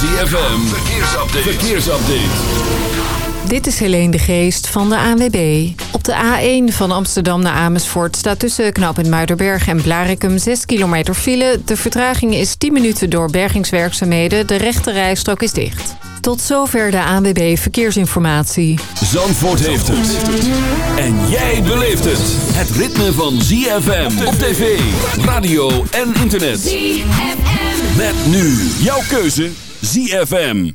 ZFM, verkeersupdate. verkeersupdate. Dit is Helene de Geest van de ANWB. Op de A1 van Amsterdam naar Amersfoort staat tussen knooppunt Muiderberg en Blarikum 6 kilometer file. De vertraging is 10 minuten door bergingswerkzaamheden. De rechte rijstrook is dicht. Tot zover de ANWB Verkeersinformatie. Zandvoort heeft het. En jij beleeft het. Het ritme van ZFM op tv, radio en internet. ZFM. Met nu jouw keuze ZFM.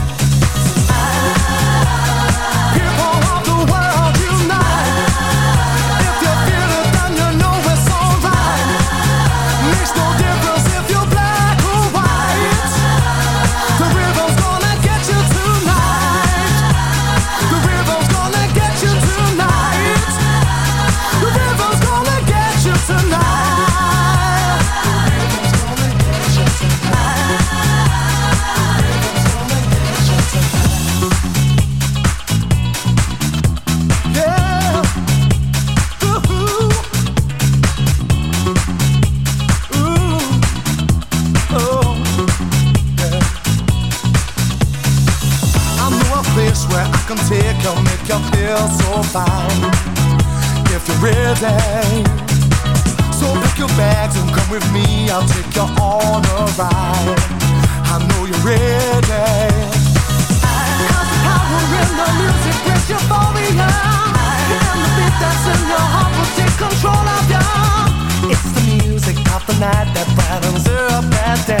Ready. So pick your bags and come with me. I'll take you on a ride. I know you're ready. Cause the power in the music brings euphoria. And the beat that's in your heart will take control of you. It's the music of the night that brightens up that day.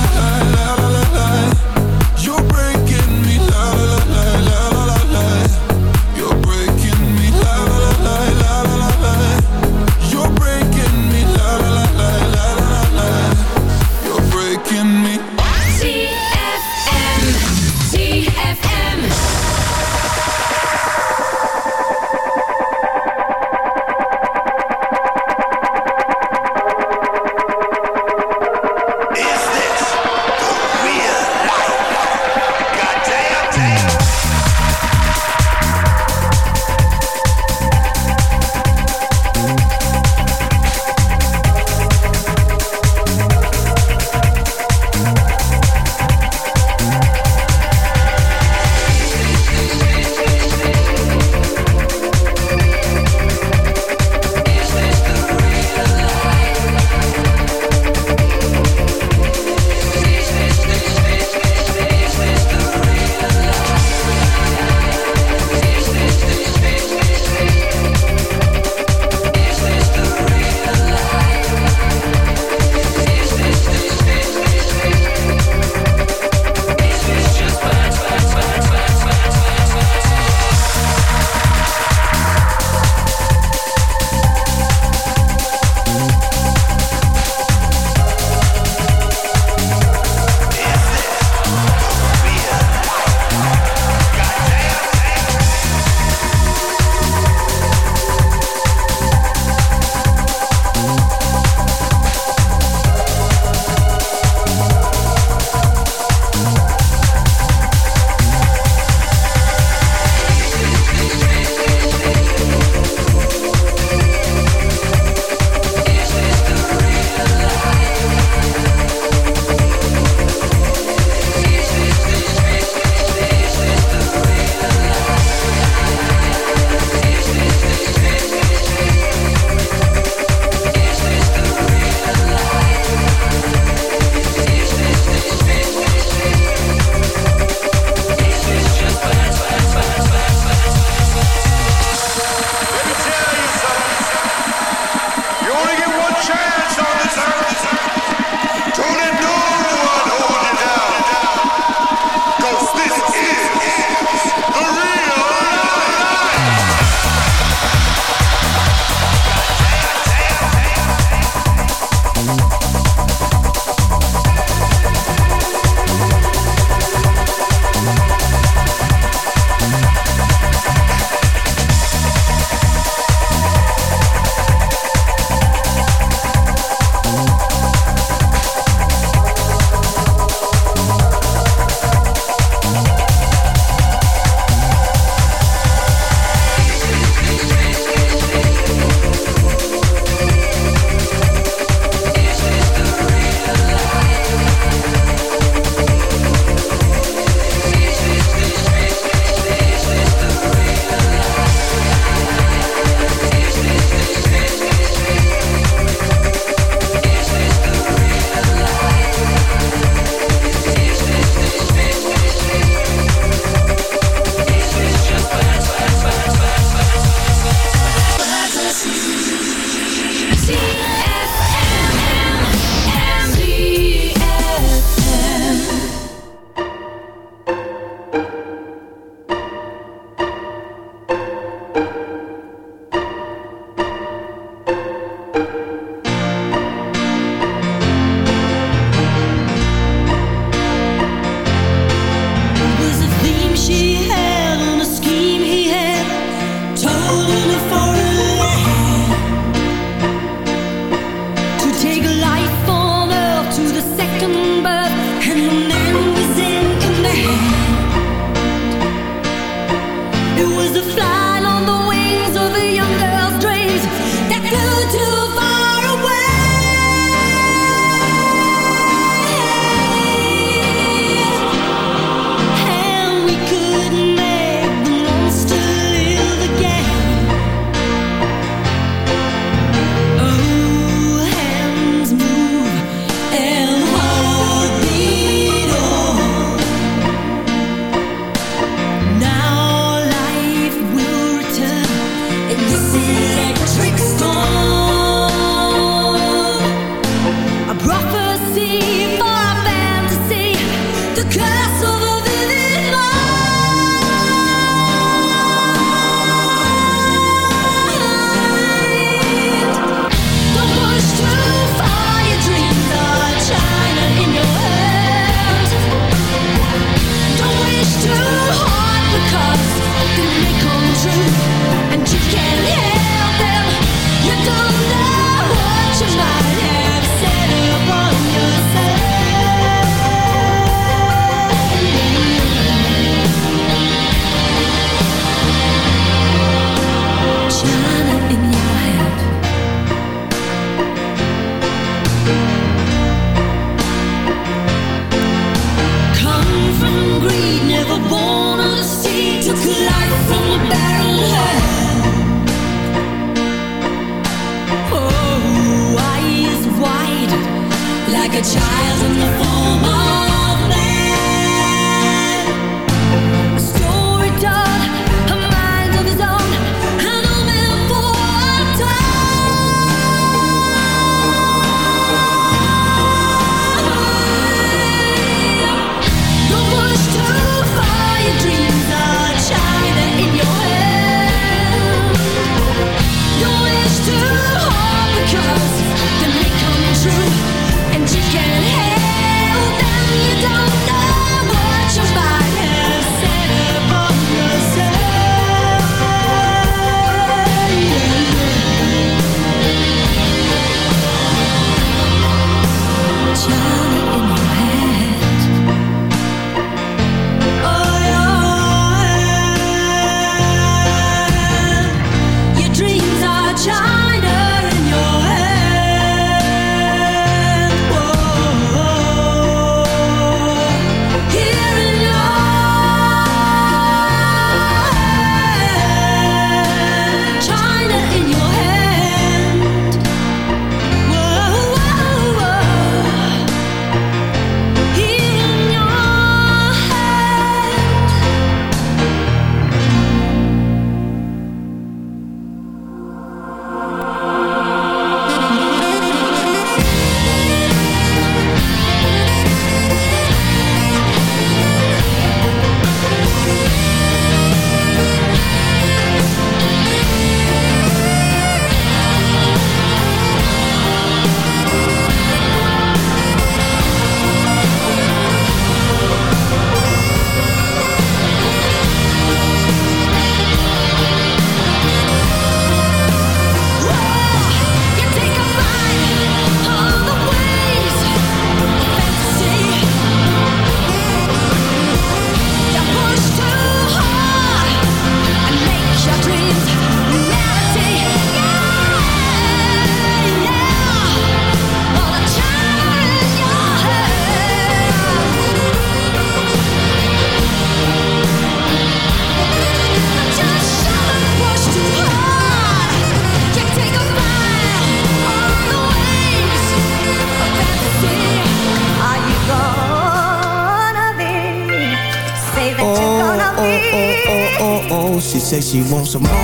She wants some Marvin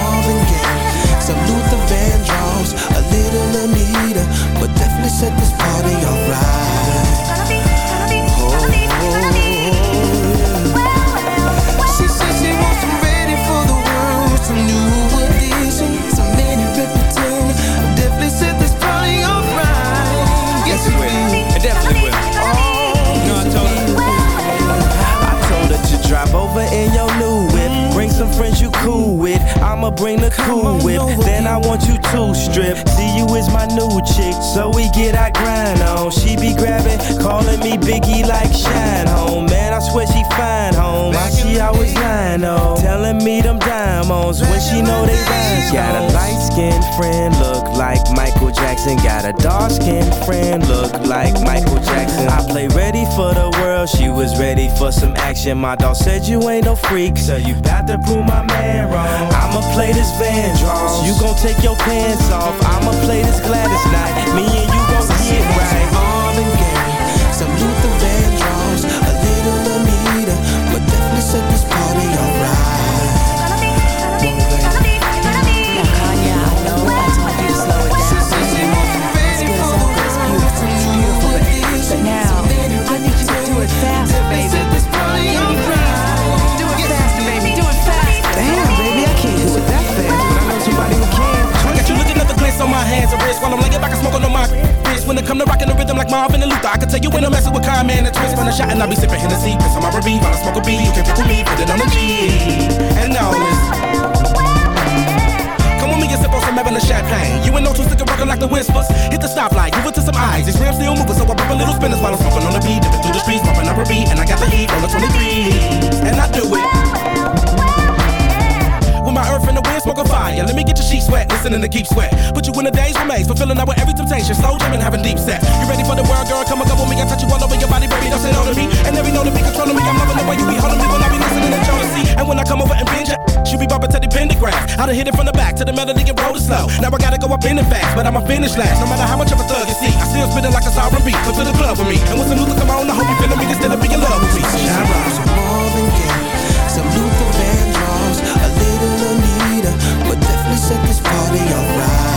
diamonds when she know they rhymes. Got a light skinned friend, look like Michael Jackson. Got a dark skinned friend, look like Michael Jackson. I play ready for the world, she was ready for some action. My dog said you ain't no freak, so you bout to prove my man wrong. I'ma play this Van Vandross, you gon' take your pants off. I'ma play this Gladys Knight, me and you wrists while I'm laying back and smoking on my wrist. When it come to rocking the rhythm like Marvin and Luther, I can tell you when I'm messing with Kyle, man, and twist. When I shot and I be sipping Hennessy, on my R&B, while I smoke a B. You can pick with me, put it on the G. And. Come with me and sip on some Evan champagne. You ain't no two sticker rockin' like the whispers. Hit the stoplight, move it to some eyes. These rims still moving, so I pop a little spinners while I'm smoking on the beat. Dipping through the streets, popping up a beat, and I got the heat on the 23. And I do it fire. Let me get your sheets wet, listening to keep sweat. Put you in a day's remains, fulfilling up with every temptation. Slow jamming, having deep set. You ready for the world, girl? Come and go with me. I touch you all over your body, baby. Don't say no to me. And every know to be controlling me. I'm loving the way you be holding me when I be listening to Jodeci. And when I come over and binge she be bumping to the pentagram. I done hit it from the back to the melody and roll it slow. Now I gotta go up in it fast, but I'ma finish last. No matter how much of a thug you see, I still spitting like a sovereign beat. Come to the club with me. And when some Luther come on, I hope you feeling me. Instead of being in love with me. Shine set this party alright.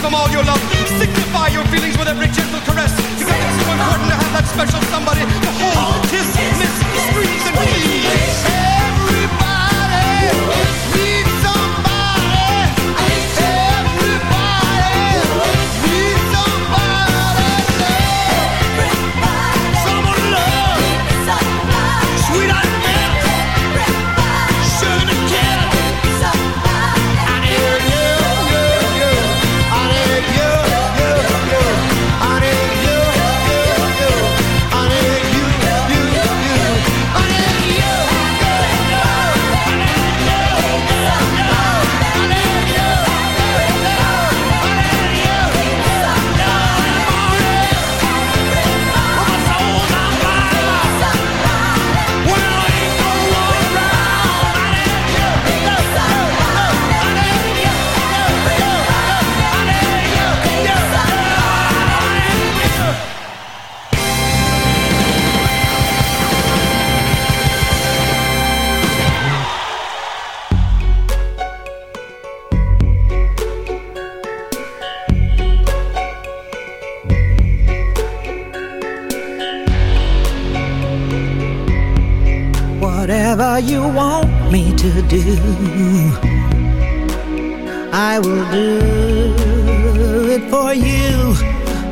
give them all your love. Signify your feelings with every gentle caress. You got it's so important to have that special somebody to hold, kiss,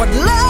what love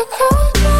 like a cold